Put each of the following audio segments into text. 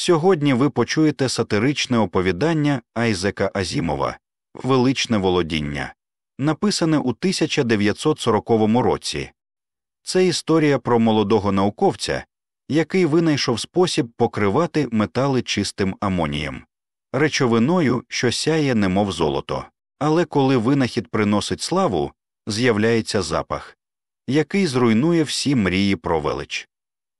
Сьогодні ви почуєте сатиричне оповідання Айзека Азімова Величне володіння, написане у 1940 році. Це історія про молодого науковця, який винайшов спосіб покривати метали чистим амонієм, речовиною, що сяє, немов золото. Але коли винахід приносить славу, з'являється запах, який зруйнує всі мрії про велич.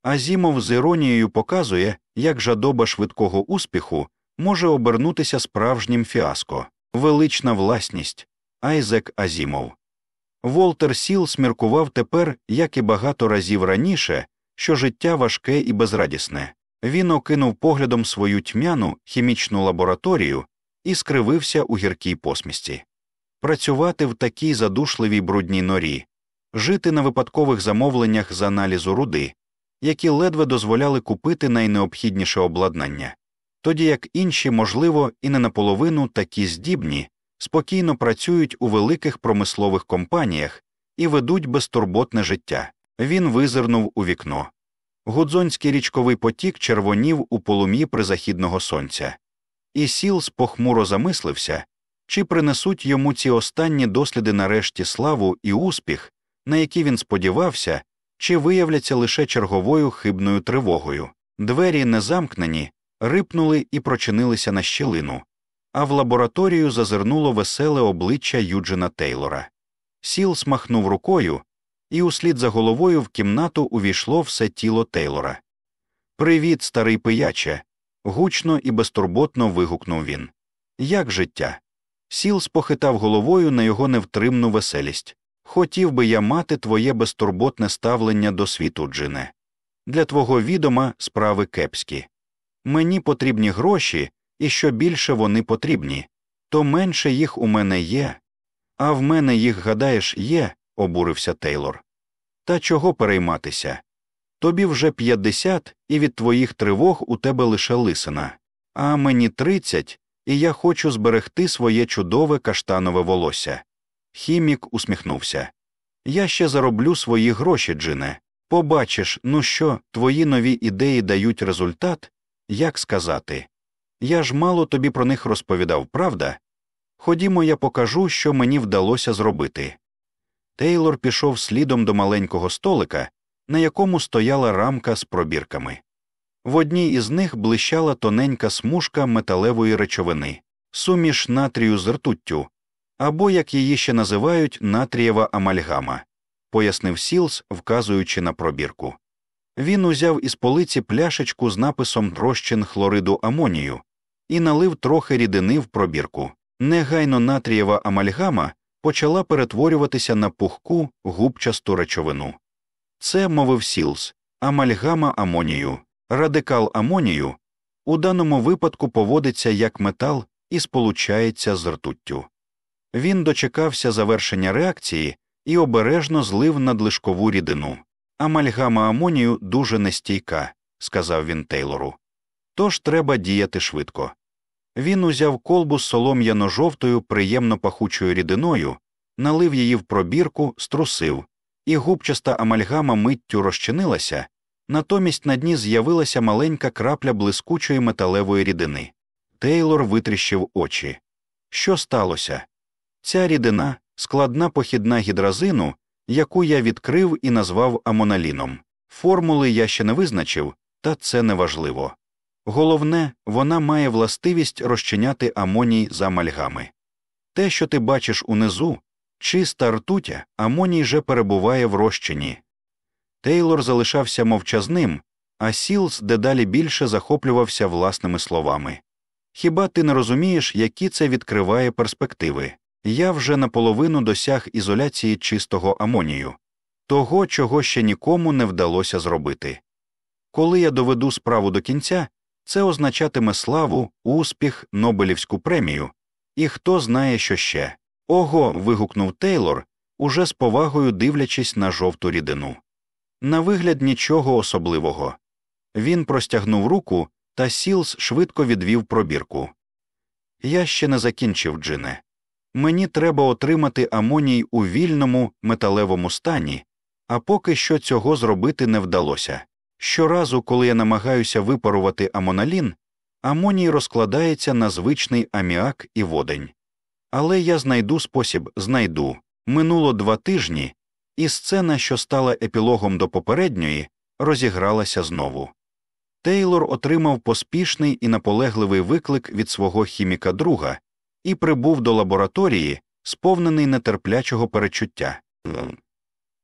Азімов з іронією показує, як жадоба швидкого успіху може обернутися справжнім фіаско, велична власність Айзек Азімов. Волтер Сіл сміркував тепер, як і багато разів раніше, що життя важке і безрадісне. Він окинув поглядом свою тьмяну хімічну лабораторію і скривився у гіркій посмісті. Працювати в такій задушливій брудній норі, жити на випадкових замовленнях з аналізу руди, які ледве дозволяли купити найнеобхідніше обладнання, тоді як інші, можливо, і не наполовину такі здібні, спокійно працюють у великих промислових компаніях і ведуть безтурботне життя. Він визирнув у вікно. Гудзонський річковий потік червонів у полум'ї призахідного сонця, і Сілс похмуро замислився, чи принесуть йому ці останні досліди нарешті славу і успіх, на які він сподівався, чи виявляться лише черговою хибною тривогою. Двері незамкнені, рипнули і прочинилися на щілину, а в лабораторію зазирнуло веселе обличчя Юджина Тейлора. Сілс махнув рукою, і услід за головою в кімнату увійшло все тіло Тейлора. Привіт, старий пияче. гучно і безтурботно вигукнув він. Як життя? Сілс похитав головою на його невтримну веселість. Хотів би я мати твоє безтурботне ставлення до світу, Джине. Для твого відома справи кепські. Мені потрібні гроші, і що більше вони потрібні, то менше їх у мене є. А в мене їх, гадаєш, є, обурився Тейлор. Та чого перейматися? Тобі вже п'ятдесят, і від твоїх тривог у тебе лише лисина, а мені тридцять, і я хочу зберегти своє чудове каштанове волосся. Хімік усміхнувся. Я ще зароблю свої гроші, Джине. Побачиш, ну що, твої нові ідеї дають результат, як сказати. Я ж мало тобі про них розповідав, правда? Ходімо, я покажу, що мені вдалося зробити. Тейлор пішов слідом до маленького столика, на якому стояла рамка з пробірками. В одній із них блищала тоненька смужка металевої речовини, суміш натрію з ртуттю, або, як її ще називають, натрієва амальгама, пояснив Сілс, вказуючи на пробірку. Він узяв із полиці пляшечку з написом розчин хлориду амонію і налив трохи рідини в пробірку. Негайно натрієва амальгама почала перетворюватися на пухку губчасту речовину. Це, мовив Сілс, амальгама амонію, радикал амонію у даному випадку поводиться як метал і сполучається з ртуттю. Він дочекався завершення реакції і обережно злив надлишкову рідину. Амальгама амонію дуже нестійка, сказав він Тейлору. Тож треба діяти швидко. Він узяв колбу з солом'яно жовтою, приємно пахучою рідиною, налив її в пробірку, струсив, і губчаста амальгама миттю розчинилася, натомість на дні з'явилася маленька крапля блискучої металевої рідини. Тейлор витріщив очі. Що сталося? Ця рідина складна похідна гідразину, яку я відкрив і назвав амоналіном. Формули я ще не визначив, та це неважливо. Головне, вона має властивість розчиняти амоній за амальгами. Те, що ти бачиш унизу, чиста ртутя, амоній же перебуває в розчині. Тейлор залишався мовчазним, а Сілс дедалі більше захоплювався власними словами. Хіба ти не розумієш, які це відкриває перспективи? Я вже наполовину досяг ізоляції чистого амонію, того, чого ще нікому не вдалося зробити. Коли я доведу справу до кінця, це означатиме славу, успіх, Нобелівську премію, і хто знає, що ще. Ого. вигукнув Тейлор, уже з повагою дивлячись на жовту рідину. На вигляд нічого особливого. Він простягнув руку, та Сілс швидко відвів пробірку. Я ще не закінчив, Джине. Мені треба отримати амоній у вільному металевому стані, а поки що цього зробити не вдалося. Щоразу, коли я намагаюся випарувати амоналін, амоній розкладається на звичний аміак і водень. Але я знайду спосіб, знайду. Минуло два тижні, і сцена, що стала епілогом до попередньої, розігралася знову. Тейлор отримав поспішний і наполегливий виклик від свого хіміка друга і прибув до лабораторії, сповнений нетерплячого передчуття.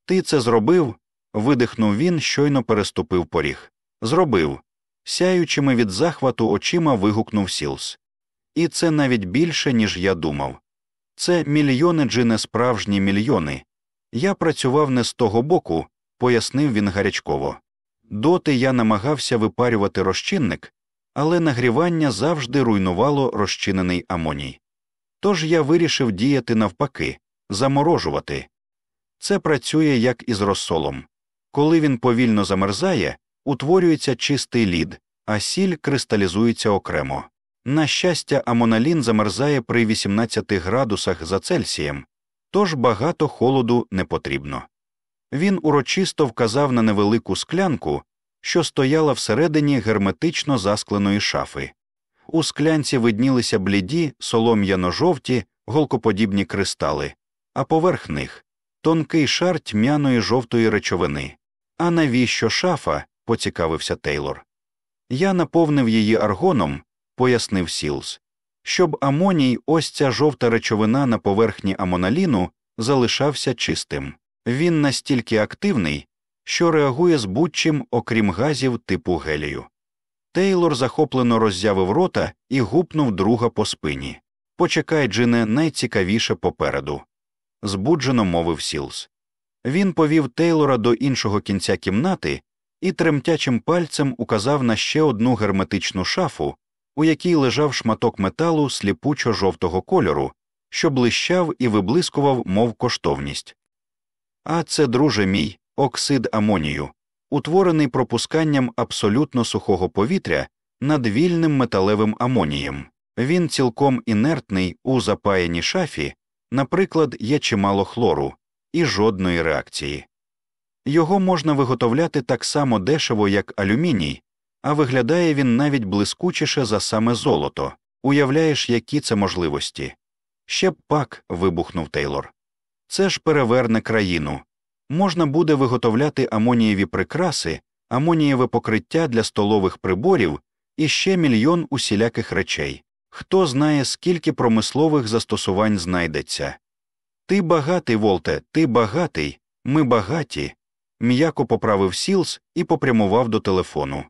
Ти це зробив? видихнув він, щойно переступив поріг. Зробив. Сяючими від захвату очима вигукнув Сілс. І це навіть більше, ніж я думав. Це мільйончи не, справжні мільйони. Я працював не з того боку, пояснив він гарячково. Доти я намагався випарювати розчинник, але нагрівання завжди руйнувало розчинений амоній. Тож я вирішив діяти навпаки, заморожувати. Це працює як із розсолом. Коли він повільно замерзає, утворюється чистий лід, а сіль кристалізується окремо. На щастя, амоналін замерзає при 18 градусах за Цельсієм, тож багато холоду не потрібно. Він урочисто вказав на невелику склянку, що стояла всередині герметично заскленої шафи. У склянці виднілися бліді, солом'яно жовті, голкоподібні кристали, а поверх них тонкий шар тьмяної жовтої речовини. А навіщо шафа? поцікавився Тейлор. Я наповнив її аргоном, пояснив Сілс, щоб амоній, ось ця жовта речовина на поверхні амоналіну, залишався чистим. Він настільки активний, що реагує з будь-чим, окрім газів типу гелію. Тейлор захоплено роззявив рота і гупнув друга по спині. Почекай, Джине, найцікавіше попереду. збуджено мовив Сілс. Він повів Тейлора до іншого кінця кімнати і тремтячим пальцем указав на ще одну герметичну шафу, у якій лежав шматок металу сліпучо жовтого кольору, що блищав і виблискував, мов коштовність. А це, друже мій, оксид амонію, утворений пропусканням абсолютно сухого повітря над вільним металевим амонієм. Він цілком інертний у запаяній шафі, наприклад, є чимало хлору і жодної реакції. Його можна виготовляти так само дешево, як алюміній, а виглядає він навіть блискучіше за саме золото. Уявляєш, які це можливості. Ще б пак. вибухнув Тейлор. Це ж переверне країну. Можна буде виготовляти амонієві прикраси, амонієве покриття для столових приборів і ще мільйон усіляких речей. Хто знає, скільки промислових застосувань знайдеться. Ти багатий, Волте, ти багатий, ми багаті. М'яко поправив Сілс і попрямував до телефону.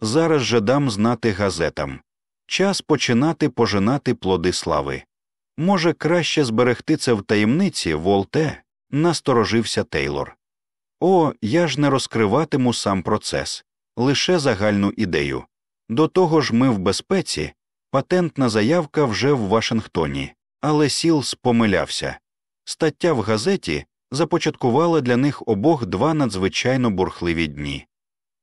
Зараз же дам знати газетам. Час починати пожинати плоди слави. Може, краще зберегти це в таємниці, Волте, насторожився Тейлор. О, я ж не розкриватиму сам процес, лише загальну ідею. До того ж, ми в безпеці, патентна заявка вже в Вашингтоні, але Сілс помилявся. Стаття в газеті започаткувала для них обох два надзвичайно бурхливі дні.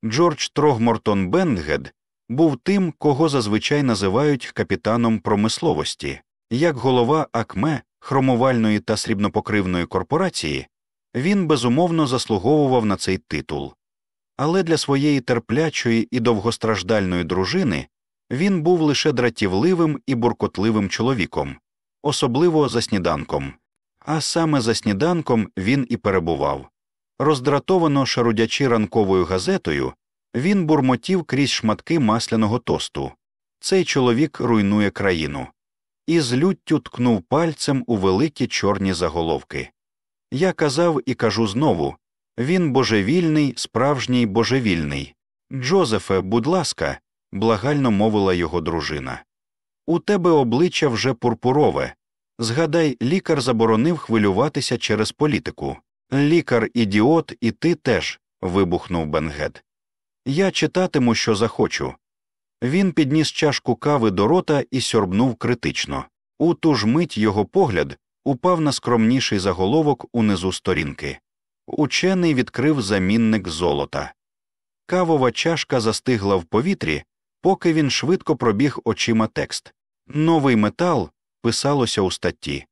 Джордж Трогмортон Бендгед був тим, кого зазвичай називають капітаном промисловості, як голова Акме, хромувальної та срібнопокривної корпорації, він безумовно заслуговував на цей титул. Але для своєї терплячої і довгостраждальної дружини він був лише дратівливим і буркотливим чоловіком, особливо за сніданком, а саме за сніданком він і перебував. Роздратовано шарудячи ранковою газетою, він бурмотів крізь шматки масляного тосту. Цей чоловік руйнує країну. І з люттю ткнув пальцем у великі чорні заголовки. Я казав і кажу знову він божевільний, справжній божевільний. Джозефе, будь ласка, благально мовила його дружина. У тебе обличчя вже пурпурове. Згадай, лікар заборонив хвилюватися через політику. Лікар ідіот, і ти теж. вибухнув Бенгет. Я читатиму, що захочу. Він підніс чашку кави до рота і сьорбнув критично. У ту ж мить його погляд упав на скромніший заголовок унизу сторінки. Учений відкрив замінник золота. Кавова чашка застигла в повітрі, поки він швидко пробіг очима текст. Новий метал писалося у статті.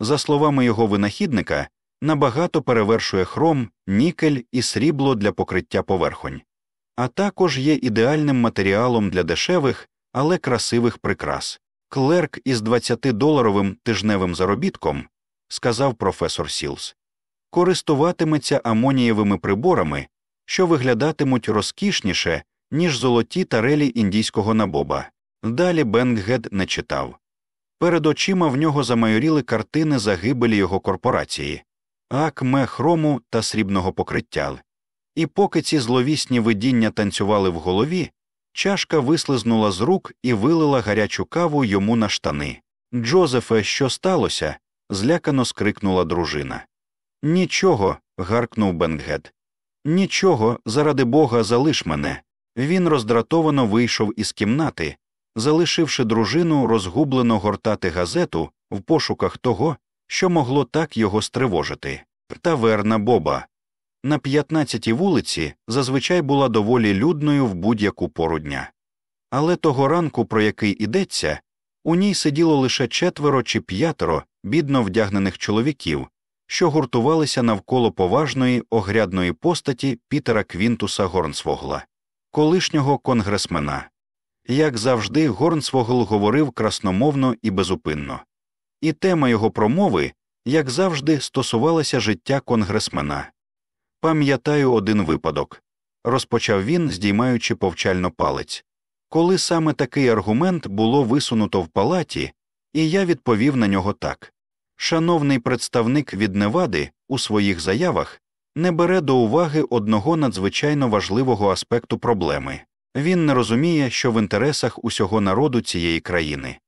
За словами його винахідника, набагато перевершує хром, нікель і срібло для покриття поверхонь. А також є ідеальним матеріалом для дешевих, але красивих прикрас. Клерк із 20-доларовим тижневим заробітком, сказав професор Сілс, користуватиметься амонієвими приборами, що виглядатимуть розкішніше, ніж золоті тарелі індійського набоба. Далі Бенгед не читав. Перед очима в нього замайоріли картини загибелі його корпорації, акме хрому та срібного покриття. І поки ці зловісні видіння танцювали в голові, чашка вислизнула з рук і вилила гарячу каву йому на штани. Джозефе, що сталося? злякано скрикнула дружина. Нічого. гаркнув Бенгед. Нічого, заради бога, залиш мене. Він роздратовано вийшов із кімнати, залишивши дружину розгублено гортати газету в пошуках того, що могло так його стривожити. Таверна Боба. На 15-й вулиці зазвичай була доволі людною в будь-яку пору дня. Але того ранку, про який ідеться, у ній сиділо лише четверо чи п'ятеро бідно вдягнених чоловіків, що гуртувалися навколо поважної огрядної постаті Пітера Квінтуса Горнсвогла, колишнього конгресмена. Як завжди, Горнсвогл говорив красномовно і безупинно, і тема його промови, як завжди, стосувалася життя конгресмена. Пам'ятаю один випадок, розпочав він, здіймаючи повчально палець, коли саме такий аргумент було висунуто в палаті, і я відповів на нього так. Шановний представник від Невади у своїх заявах не бере до уваги одного надзвичайно важливого аспекту проблеми. Він не розуміє, що в інтересах усього народу цієї країни,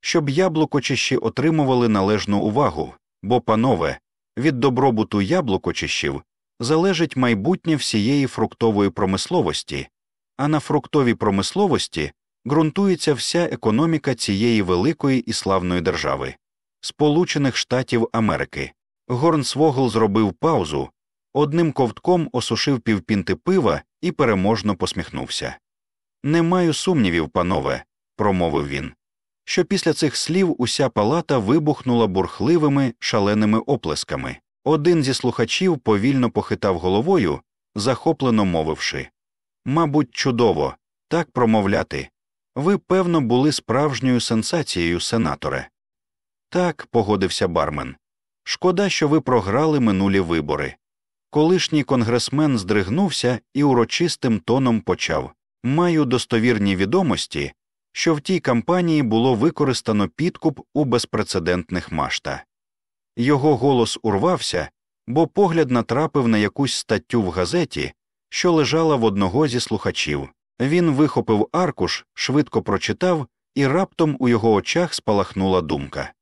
щоб яблукочищі отримували належну увагу, бо, панове, від добробуту яблукочищів залежить майбутнє всієї фруктової промисловості, а на фруктовій промисловості ґрунтується вся економіка цієї великої і славної держави, Сполучених Штатів Америки. Горнсвогл зробив паузу, одним ковтком осушив півпінти пива і переможно посміхнувся. Не маю сумнівів, панове, промовив він, що після цих слів уся палата вибухнула бурхливими шаленими оплесками. Один зі слухачів повільно похитав головою, захоплено мовивши Мабуть, чудово, так промовляти. Ви, певно, були справжньою сенсацією, сенаторе. Так, погодився бармен. Шкода, що ви програли минулі вибори. Колишній конгресмен здригнувся і урочистим тоном почав Маю достовірні відомості, що в тій кампанії було використано підкуп у безпрецедентних масштабах. Його голос урвався, бо погляд натрапив на якусь статтю в газеті, що лежала в одного зі слухачів. Він вихопив аркуш, швидко прочитав, і раптом у його очах спалахнула думка.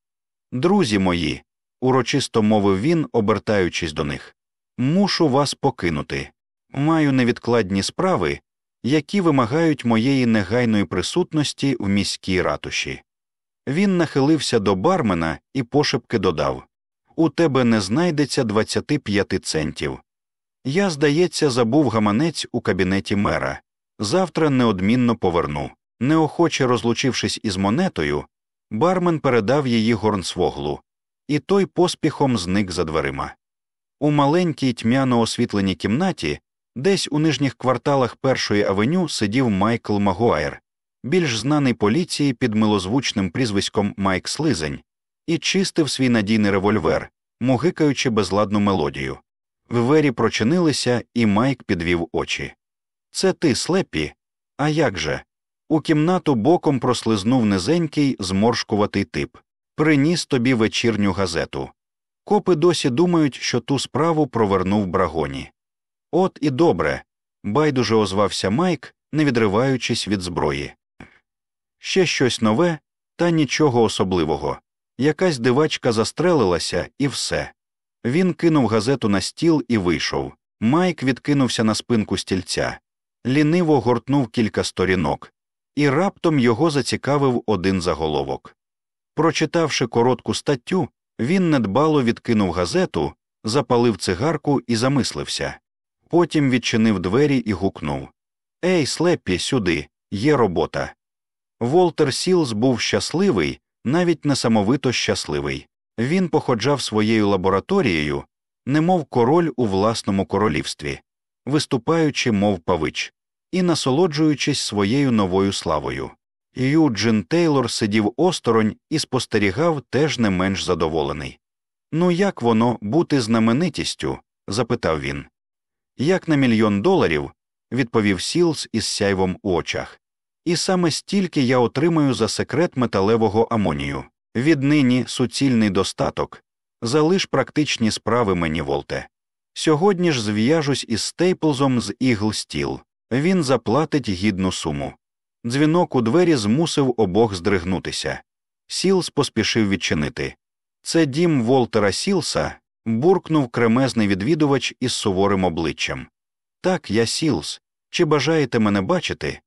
Друзі мої, урочисто мовив він, обертаючись до них, мушу вас покинути. Маю невідкладні справи, які вимагають моєї негайної присутності в міській ратуші. Він нахилився до бармена і пошепки додав у тебе не знайдеться 25 центів. Я, здається, забув гаманець у кабінеті мера. Завтра неодмінно поверну. Неохоче розлучившись із монетою, бармен передав її горнсвоглу, і той поспіхом зник за дверима. У маленькій тьмяно освітленій кімнаті, десь у нижніх кварталах першої авеню сидів Майкл Магуайр, більш знаний поліції під милозвучним прізвиськом Майк Слизень, і чистив свій надійний револьвер, мугикаючи безладну мелодію. Двері прочинилися, і Майк підвів очі. Це ти, слепі? А як же? У кімнату боком прослизнув низенький, зморшкуватий тип, приніс тобі вечірню газету. Копи досі думають, що ту справу провернув брагоні. От і добре. байдуже озвався Майк, не відриваючись від зброї. Ще щось нове, та нічого особливого. Якась дивачка застрелилася, і все. Він кинув газету на стіл і вийшов. Майк відкинувся на спинку стільця, ліниво гортнув кілька сторінок, і раптом його зацікавив один заголовок. Прочитавши коротку статтю, він недбало відкинув газету, запалив цигарку і замислився. Потім відчинив двері і гукнув Ей, слеппі, сюди, є робота. Волтер Сілз був щасливий, навіть несамовито щасливий. Він походжав своєю лабораторією, немов король у власному королівстві, виступаючи, мов павич. і насолоджуючись своєю новою славою. Юджин Тейлор сидів осторонь і спостерігав теж не менш задоволений. Ну, як воно бути знаменитістю? запитав він. Як на мільйон доларів, відповів Сілс із сяйвом у очах. І саме стільки я отримаю за секрет металевого амонію. Віднині суцільний достаток. Залиш практичні справи мені, Волте. Сьогодні ж зв'яжусь із Стейплзом з Ігл Стіл. Він заплатить гідну суму. Дзвінок у двері змусив обох здригнутися. Сілс поспішив відчинити. Це дім Волтера Сілса, буркнув кремезний відвідувач із суворим обличчям. Так, я Сілс. Чи бажаєте мене бачити?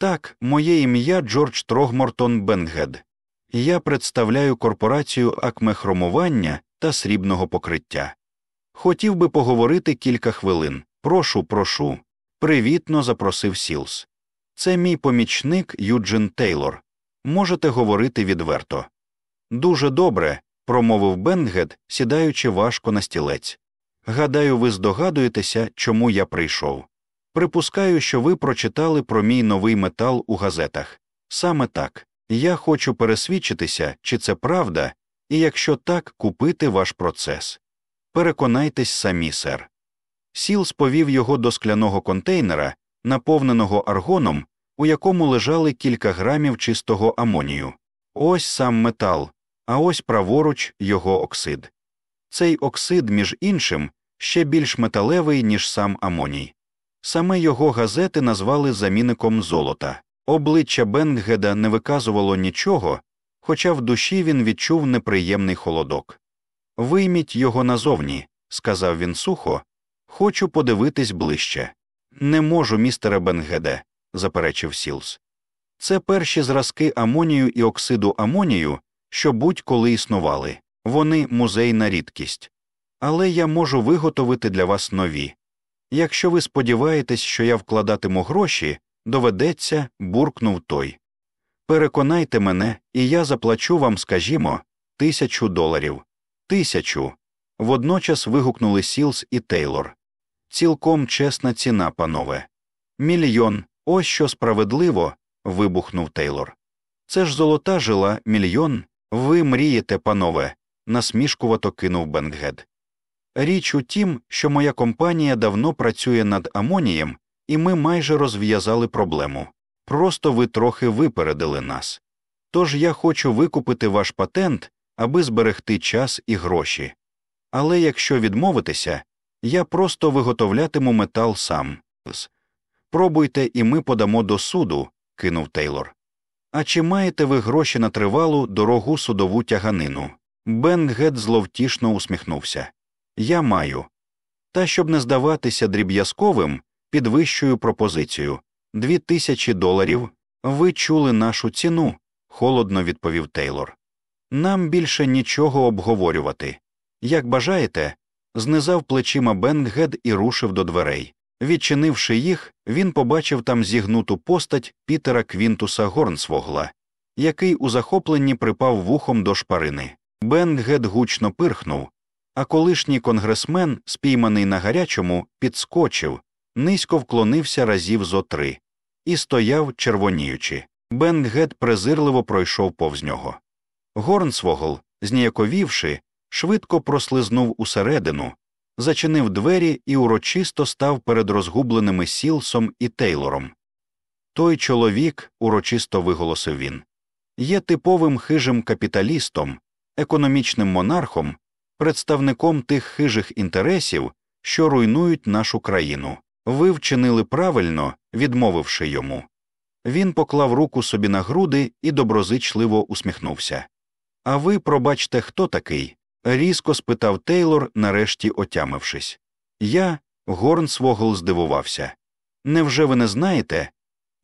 Так, моє ім'я Джордж Трогмортон Бенгед. Я представляю корпорацію Акме хромування та срібного покриття. Хотів би поговорити кілька хвилин. Прошу, прошу. Привітно запросив Сілс. Це мій помічник Юджин Тейлор. Можете говорити відверто. Дуже добре, промовив Бенгед, сідаючи важко на стілець. Гадаю, ви здогадуєтеся, чому я прийшов. Припускаю, що ви прочитали про мій новий метал у газетах. Саме так. Я хочу пересвідчитися, чи це правда, і якщо так, купити ваш процес. Переконайтесь самі, сер. Сілс повів його до скляного контейнера, наповненого аргоном, у якому лежали кілька грамів чистого амонію. Ось сам метал, а ось праворуч його оксид. Цей оксид, між іншим, ще більш металевий, ніж сам амоній. Саме його газети назвали замінником золота. Обличчя Бенгеда не виказувало нічого, хоча в душі він відчув неприємний холодок. Вийміть його назовні, сказав він сухо, хочу подивитись ближче. Не можу, містере Бенгеде, заперечив Сілс. Це перші зразки амонію і оксиду амонію, що будь-коли існували, вони музейна рідкість. Але я можу виготовити для вас нові. Якщо ви сподіваєтесь, що я вкладатиму гроші, доведеться, буркнув той. Переконайте мене, і я заплачу вам, скажімо, тисячу доларів. Тисячу. Водночас вигукнули Сілс і Тейлор. Цілком чесна ціна, панове. Мільйон. Ось що справедливо. вибухнув Тейлор. Це ж золота жила, мільйон. Ви мрієте, панове, насмішкувато кинув Бенгед. Річ у тім, що моя компанія давно працює над амонієм, і ми майже розв'язали проблему. Просто ви трохи випередили нас. Тож я хочу викупити ваш патент, аби зберегти час і гроші. Але якщо відмовитися, я просто виготовлятиму метал сам. Пробуйте, і ми подамо до суду, кинув Тейлор. А чи маєте ви гроші на тривалу дорогу судову тяганину? Бен Гет зловтішно усміхнувся. Я маю. Та щоб не здаватися дріб'язковим, підвищую пропозицію дві тисячі доларів. Ви чули нашу ціну, холодно відповів Тейлор. Нам більше нічого обговорювати. Як бажаєте, знизав плечима Бенгед і рушив до дверей. Відчинивши їх, він побачив там зігнуту постать Пітера Квінтуса Горнсвогла, який у захопленні припав вухом до шпарини. Бенгед гучно пирхнув, а колишній конгресмен, спійманий на гарячому, підскочив, низько вклонився разів зо три і стояв, червоніючи. Бенгет презирливо пройшов повз нього. Горнсвогл, зніяковівши, швидко прослизнув усередину, зачинив двері і урочисто став перед розгубленими Сілсом і Тейлором. Той чоловік, урочисто виголосив він, є типовим хижим капіталістом, економічним монархом, представником тих хижих інтересів, що руйнують нашу країну. Ви вчинили правильно, відмовивши йому. Він поклав руку собі на груди і доброзичливо усміхнувся. А ви, пробачте, хто такий? різко спитав Тейлор, нарешті отямившись. Я, Горнсвогл, здивувався. Невже ви не знаєте?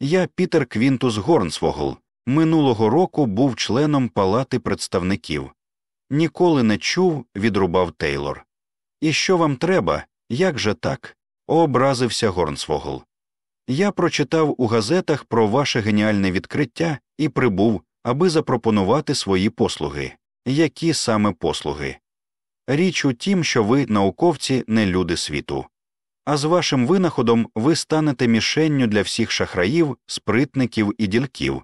Я Пітер Квінтус Горнсвогл. Минулого року був членом палати представників. Ніколи не чув, відрубав Тейлор. І що вам треба? Як же так? образився Горнсвогл. Я прочитав у газетах про ваше геніальне відкриття і прибув, аби запропонувати свої послуги. Які саме послуги? Річ у тім, що ви, науковці, не люди світу. а з вашим винаходом ви станете мішенню для всіх шахраїв, спритників і дільків.